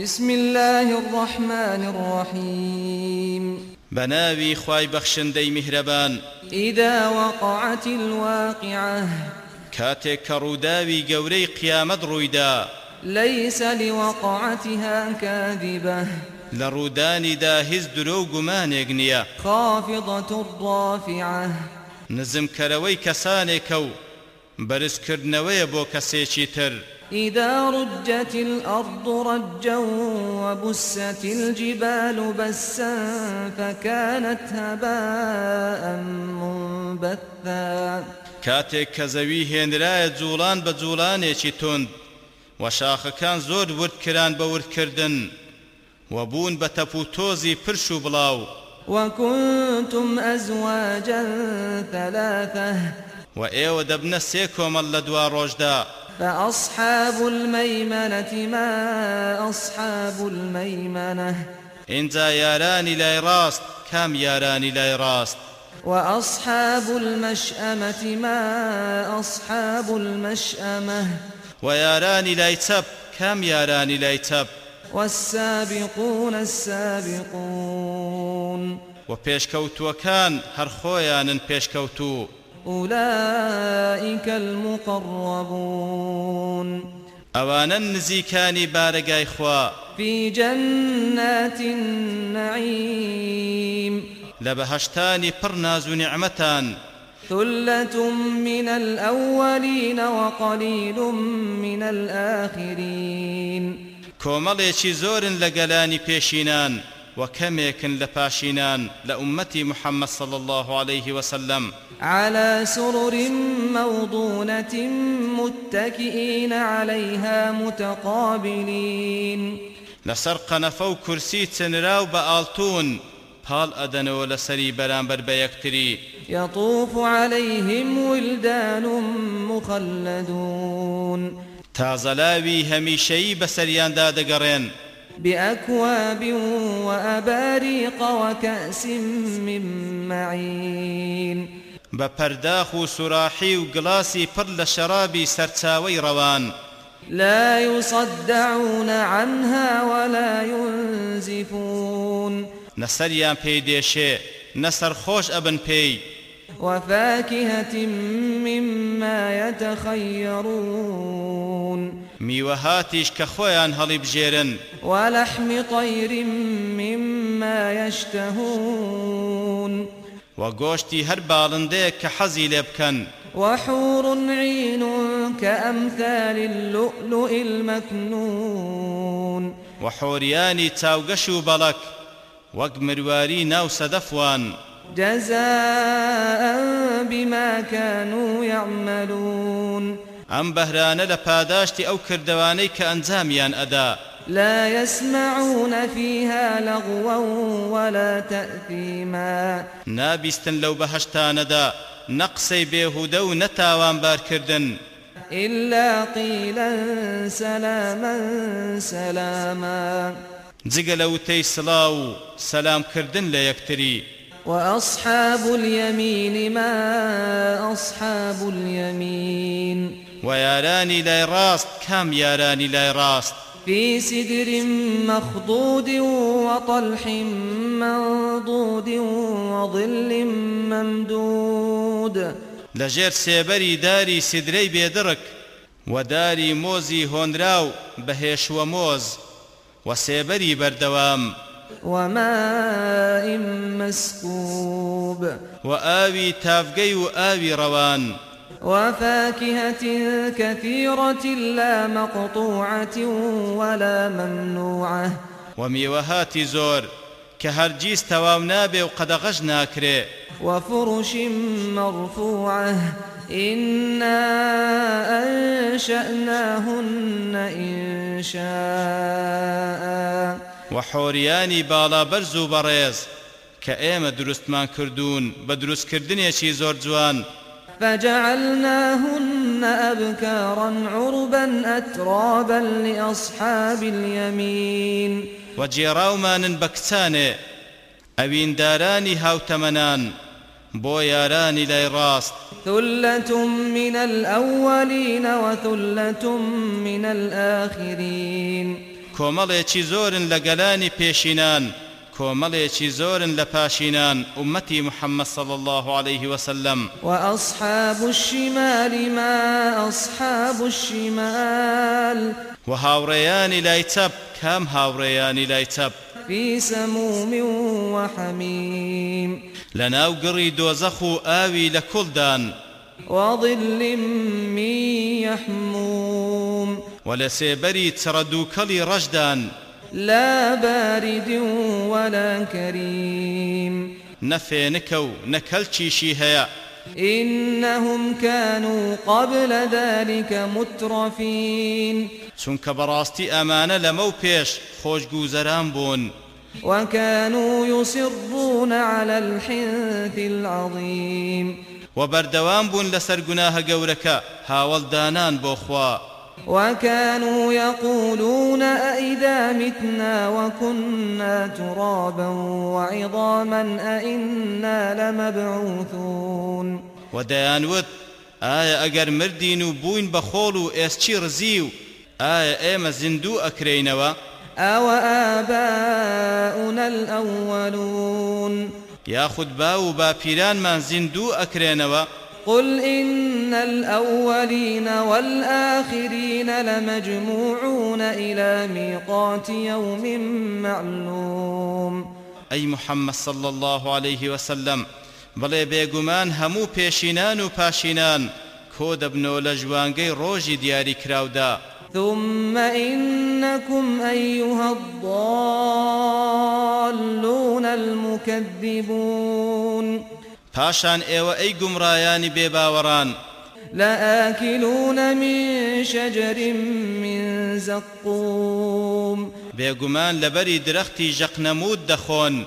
بسم الله الرحمن الرحيم. بناوي خواي بخشندي مهربان إذا وقعت الواقعة كاتێک کە ڕووداوی گەورەی قیامەت ڕوویدا. ليس لوقعتها كاذبة. لە ڕوودانیدا هیچ درۆ و گومانێک نییە. خافضة رافعة. نزمکەرەوەی کەسانێکە و بەرزکردنەوەیە بۆ کەسێکی تر. إذا رجت الأرض رجا وبست الجبال بسا فكانت هباء منبثا. کاتێک کە زەوی هێنرایە جوڵان بە جوڵانێکی تند و شاخەکان زۆر وردکران بە وردکردن و بوون بە و پرش و بڵاو. وكنتم أزواجا ثلاثة. و ئێوە دەبنە سێ کۆمەڵ لە دوا ڕۆژدا فأصحاب الميمنة ما أصحاب الميمنة. اینجا یارانی لای ڕاست کام یارانی لای ڕاست وأصحاب المشأمة ما أصحاب المشأمة. و یارانی لای چەپ کام یارانی لای چەپ والسابقون السابقون. و پێشکەوتووەکان هەر خۆیانن پێشکەوتوو. أولئك المقربون. ئەوانە نزیکانی بارەگای خوا. في جنات النعيم. لە بەهەشتانی پڕ ناز و نیعمەتان ثلة من الأولين وقليل من الآخرين. کۆمەڵێکی زۆرن لە گەلانی پێشینان و کەمێکن لە پاشینان لە ئومەتی محەممەد صلى الله عليه وسلم. على سرر موضونة متكئين عليها متقابلين. لەسەر قەنەفە و کورسی چنراو بە ئاڵتون پاڵ ئەدەنەوە لەسەری بەرامبەر بە یەکتری يطوف عليهم ولدان مخلدون. تازەلاوی هەمیشەیی بەسەریاندا دەگەڕێن بأكواب وأباريق وكأس من معين. بە پەرداخ و سوراحی و لە شەرابی سەرچاوەی ڕەوان لا يصدعون عنها ولا ينزفون. نەسەریان پێی دێشێ نەسەر خۆش ئەبن پێی. وفاكهة مما يتخيرون. میوەهاتیش کە خۆیان هەڵی بژێرن. ولحم طير مما يشتهون و گۆشتی هەر باڵندەیە کە حەزی لێ بکەن. وحور عين كأمثال اللؤلؤ المكنون و حۆریانی چاوگەش و بەڵک. وەک مرواری ناو سەدەفوان. جزاء بما كانوا يعملون ئەم بەهرانە لە پاداشتی ئەو کردوانەی کە ئەنجامیان ئەدا. لا يسمعون فيها لغوا ولا تأثيما. نابیستن لەو بەهشتانەدا نەقسەی بێهودە و نەتاوانبارکردن إلا قيلا سلاما سلاما. جگە لە وتەی سڵاو و سەلامکردن لە یەکتری. وأصحاب اليمين ما أصحاب اليمين. و یارانی لای ڕاست کام یارانی لای ڕاست في سدر مخضود وطلح منضود وظل ممدود. لەژێر سێبەری داری سیدرەی بێدڕک و داری مۆزی هۆنراو بەهێشوە مۆز و سێبەری بەردەوام وماء مسكوب. و ئاوی تافگەی و ئاوی ڕەوان وفاكهة كثيرة لا مقطوعة ولا ممنوعة. و میوەهاتی زۆر کە هەرگیز تەواو نابێ و قەدەغەش ناکرێ. وفرش مرفوعة إنا أنشأناهن إن شاء و حۆریانی باڵا بەرز و بەڕێز کە ئێمە دروستمان کردوون بە دروستکردنێکی زۆر جوان فجعلناهن أبكارا عربا أترابا لأصحاب اليمين. و جێڕاومانن بە کچانێ ئەویندارانی هاوتەمەنان بۆ یارانی لای ڕاست ثلة من الأولين وثلة من الآخرين. کۆمەڵێکی زۆرن لە گەلانی زۆرن لە پاشینان ئومەتی محەممەد صلى الله عليه وسلم. وأصحاب الشمال ما أصحاب الشمال. چەپ کام هاوڕێیانی لای چەپ في سموم وحميم. لەناو گڕی دۆزەخ و ئاوی لە کوڵدان. وظل من يحموم. لە سێبەری چڕەدووکەڵی ڕەشدان. لا بارد ولا كريم. نەفێنکە و نەکەلچیشی هەیە إنهم كانوا قبل ذلك مترفين. چونکە بەڕاستی ئەمانە لەمە و پێش خۆشگوزەران بوون وكانوا يصرون على الحنث العظيم. و بەردەوام بوون لەسەر گوناهە گەورەکە هاوڵدانان بۆ خوا وكانوا يقولون أئذا متنا وكنا ترابا وعظاما أئنا لمبعوثون. و دەیانوت ئایا ئەگەر مردین و بووین بە خۆڵ و ئێسچی ڕزی و ئایا ئێمە زیندوو ئەکرێینەوە أو آباؤنا الأولون. یاخود با و باپیرانمان زیندوو ئەکرێنەوە قل إن الأولين والآخرين لمجموعون إلى ميقات يوم معلوم. ئەی محەممەد صلى الله عليه وسلم بڵێ بێگومان هەموو پێشینان و پاشینان کۆ دەبنەوە لە ژوانگەی ڕۆژی دیاری کراودا؟ ثم إنكم أيها الضالون المكذبون. پاشان ئێوە ئەی گومڕایانی بێباوەڕان لآكلون من شجر من زقوم. بێگومان لەبەری درەختی ژەقنەمود دەخۆن.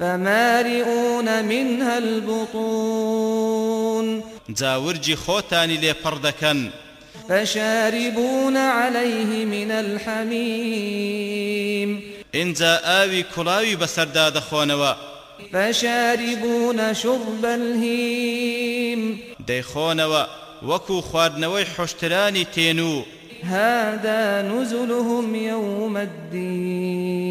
فمارئون منها البطون. جاورجی خۆتانی لێپڕ دەکەن فشاربون عليه من الحميم. اینجا ئاوی کوڵاوی بەسەردا دەخۆنەوە. فشاربون شرب الهيم. دەیخۆنەوە وەکو خواردنەوەی حشترانی تێنوو هذا نزلهم يوم الدين.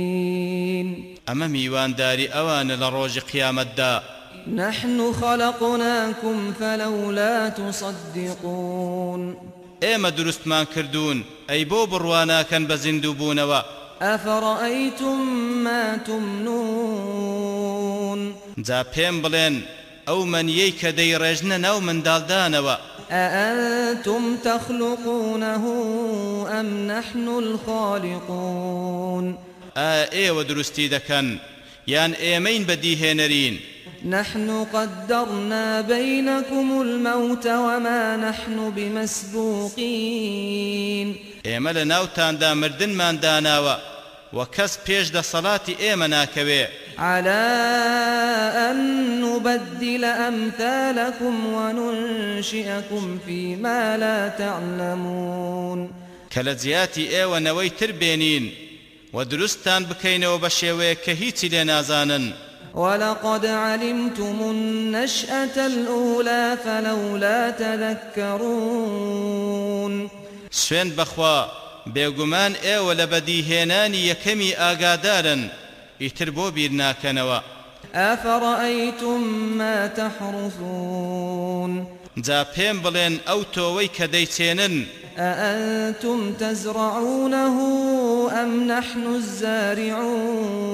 ئەمە میوانداری ئەوانە لە ڕۆژی قیامەتدا. نحن خلقناكم فلولا تصدقون. ئێمە دروستمان کردوون ئەی بۆ بڕواناکەن بە زیندوو بوونەوە أفرأيتم ما تمنون؟ جا پێم بڵێن ئەو منیەی کە دەیڕێژنە ناو منداڵدانەوە. أأنتم تخلقونه أم نحن الخالقون؟ ئایا ئێوە دروستی دەکەن. یان ئێمەین بەدیهێنەرین. نحن قدرنا بينكم الموت وما نحن بمسبوقين. ئێمە لە ناوتاندا مردنمان داناوە. و کەس پێش دەسەڵاتی ئێمە ناکەوێ. على أن نبدل أمثالكم وننشئكم فيما لا تعلمون. کە لە جیاتی ئێوە نەوەی تر بێنین و دروستان بکەینەوە بە شێوەیە کە هیچی لێ نازانن ولقد علمتم النشأة الأولى فلولا تذكرون. سوێن بەخوا بێگومان ئێوە لە بەدیهێنانی یەکەمی ئاگادارن ئیتر بۆ بیر ناکەنەوە أفرأيتم ما تحرثون؟ جا پێم بڵێن ئەو تۆوەی کە دەیچێنن أأنتم تزرعونه أم نحن الزارعون؟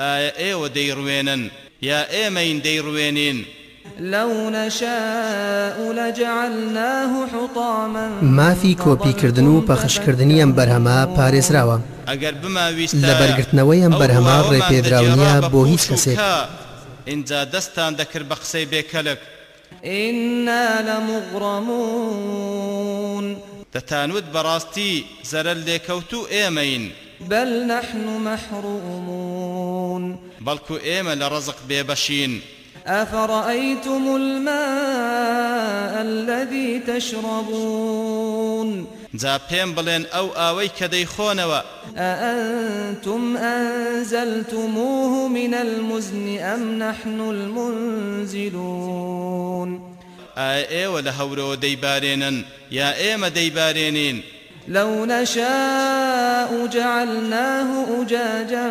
ئایا ئێوە دەیڕوێنن یا ئێمەین دەیڕوێنین لو نشاء لجعلناه حطاما. مافی کۆپیکردن و پەخشکردنی ئەم بەرهەمە پارێزراوە. ئەگەر بماویستە لە بەرگرتنەوەی ئەم بەرهەمە ڕێپێدراونیە بۆ هیچ کەسێک. اینجا دەستان دەکرد بە قسەی بێکەلک. إنا لمغرمون. دەتانوت بەڕاستی زەرەر لێکەوتو ئێمەین. بل نحن محرومون. بەڵکو ئێمە لە ڕزق بێبەشین. أفرأيتم الماء الذي تشربون؟ جا پێم بڵێن ئەو ئاوەی کە دەیخۆنەوە. أأنتم أنزلتموه من المزن أم نحن المنزلون؟ ئێوە لە هەورەوە دەیبارێنن یا ئێمە دەیبارێنین؟ لو نشاء جعلناه أجاجا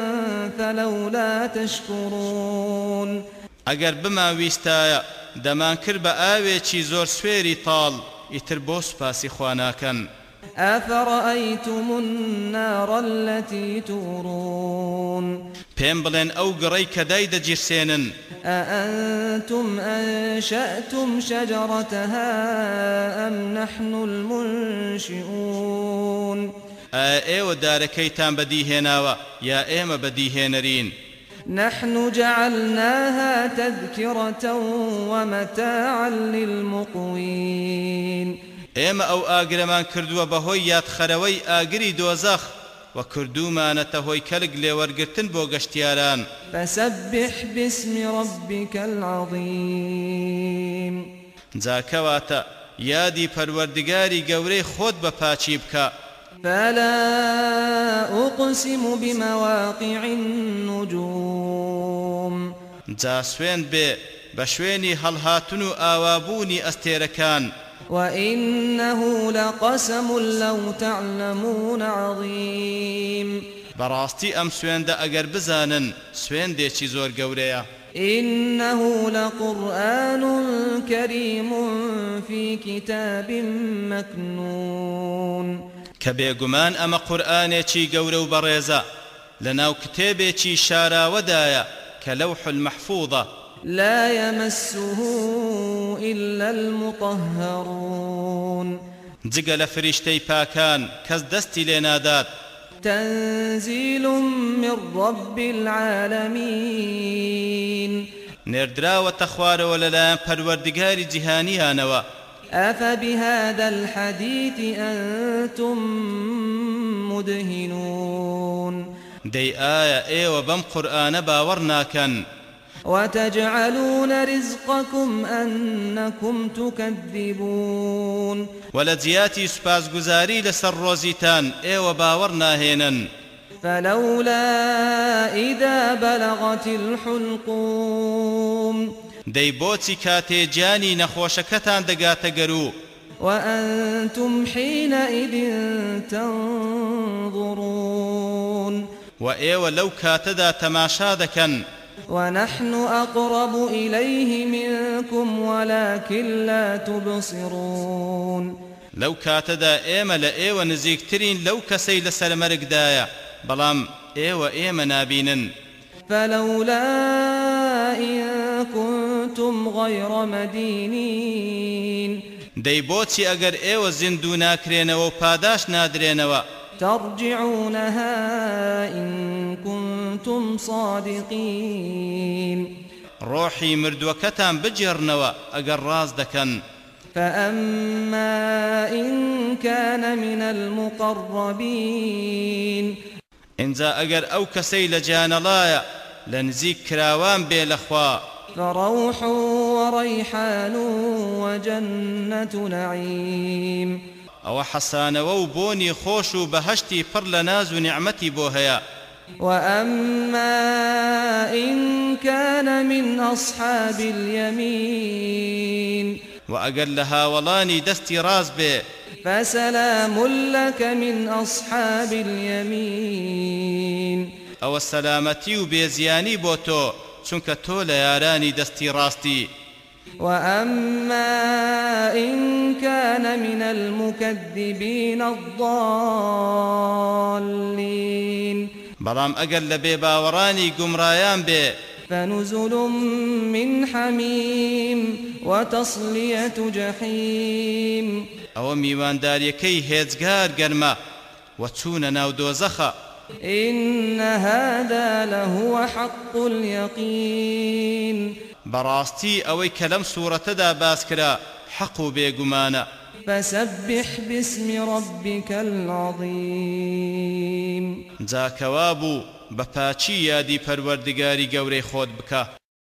فلولا تشكرون. ئەگەر بماویستایە دەمان کرد بە ئاوێکی زۆر سوێری تاڵ ئیتر بۆ سوپاسی خواناکەن. أفرأيتم النار التي تورون؟ پێم بڵێن ئەو گڕەی کە دای أأنتم أنشأتم شجرتها أم نحن المنشئون؟ ئێوە دارەکەیتان بەدیهێناوە یا ئێمە بەدیهێنەرین؟ نحن جعلناها تذكرة ومتاعا للمقوين. ئێمە ئەو ئاگرەمان کردووە بەهۆی یادخەرەوەی ئاگری دۆزەخ و کردومانەتە هۆی کەلک لێوەرگتن بۆ گەشتیاران. فسبح باسم ربك العظيم. جاکەواتە یادی پەروەردگاری گەورەی خۆت بە پاچی بکە. فلا أقسم بمواقع النجوم. جا سوێن بێ بە شوێنی هەڵهاتن و ئاوابوونی ئەستێرەکان وإنه لقسم لو تعلمون عظيم. بەڕاستی ئەم سوێندە ئەگەر بزانن سوێندێکی زۆر گەورەیە إنه لقرآن كريم في كتاب مكنون. کە بێگومان ئەمە قورآانێکی گەورە و بەڕێزە. لە ناو کتێبێکی شاراوەدایە کە لەو حلمەحفوظە لا يمسه إلا المطهرون. جگە لە فریشتەی پاکان کەس دەستی لێ نادات. تنزيل من رب العالمين. نێردراوەتە خوارەوە لەلایەن پەروەردگاری جیهانیانەوە. أفبهذا الحديث أنتم مدهنون؟ دەی ئایا ئێوە بەم قورآانە باوەڕ ناکەن وتجعلون رزقكم أنكم تكذبون. وە لە جیاتی سپاسگوزاری لەسەر ڕۆزیتان ئێوە باوەڕ ناهێنن فلولا إذا بلغت الحلقوم. دەی بۆچی کاتێ جانی نەخۆشەکەتان دەگاتە گەرو؟ وأنتم حينئذ تنظرون. و ئێوە لەو کاتەدا تەماشا دەکەن. ونحن أقرب إليه منكم ولكن لا تبصرون. لەو کاتەدا ئێمە لە ئێوە نزیکترین لەو کەسەی لە بەڵام ئێوە ئێمە نابینن فلولا إن كنتم غير مدينين. دەی بۆچی ئەگەر ئێوە زیندوو ناکرێنەوە و پاداش نادرێنەوە؟ ترجعونها إن كنتم صادقين. ڕۆحی مردووەکەتان بجێڕنەوە ئەگەر ڕاز دەکەن. فأما إن كان من المقربين. ئینجا ئەگەر ئەو کەسەی لە جانەڵایە لە نزیک کراوان بێ لەخوا فروح وريحان وجنة نعيم. ئەوە حەسانەوە و بۆنی خۆش و بەهشتی پڕ لە ناز و نیعممەتی بۆ هەیە وأما إن كان من أصحاب اليمين وأقل لها ولاني دستي راز بي فسلام لك من أصحاب اليمين. ئەوە سەلامەتی و بێزیانی بۆ تۆ چونکە تۆ لە یارانی دەستی ڕاستی وأما إن كان من المكذبين الضالين. ئەگەر لە بێ باوەڕانی گومڕایان بێ فنزل من حميم وتصلية جحيم. ئەوە میوانداریەکەی ئێجگار گەرمە وەچوونە ناو دۆزەخە. إن هذا لهو حق اليقين. بەڕاستی ئەوەی کە لەم سوورەتەدا باس کرا حەق و بێگومانە. فسبح باسم ربك العظيم. جاکەوا بوو بە پاچی یادی پەروەردگاری گەورەی خۆت بکە.